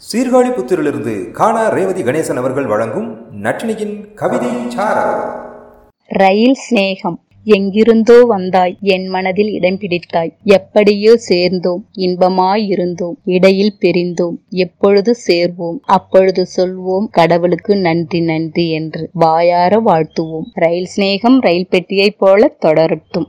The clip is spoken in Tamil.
சீர்காழி புத்திரிலிருந்து காணா ரேவதி கணேசன் அவர்கள் வழங்கும் நட்டினியின் கவிதை ரயில் சிநேகம். எங்கிருந்தோ வந்தாய் என் மனதில் இடம் பிடித்தாய். எப்படியோ சேர்ந்தோம் இன்பமாயிருந்தோம் இடையில் பிரிந்தோம் எப்பொழுது சேர்வோம் அப்பொழுது சொல்வோம் கடவுளுக்கு நன்றி நன்றி என்று வாயார வாழ்த்துவோம். ரயில் சிநேகம் ரயில் பெட்டியைப் போல தொடரட்டும்.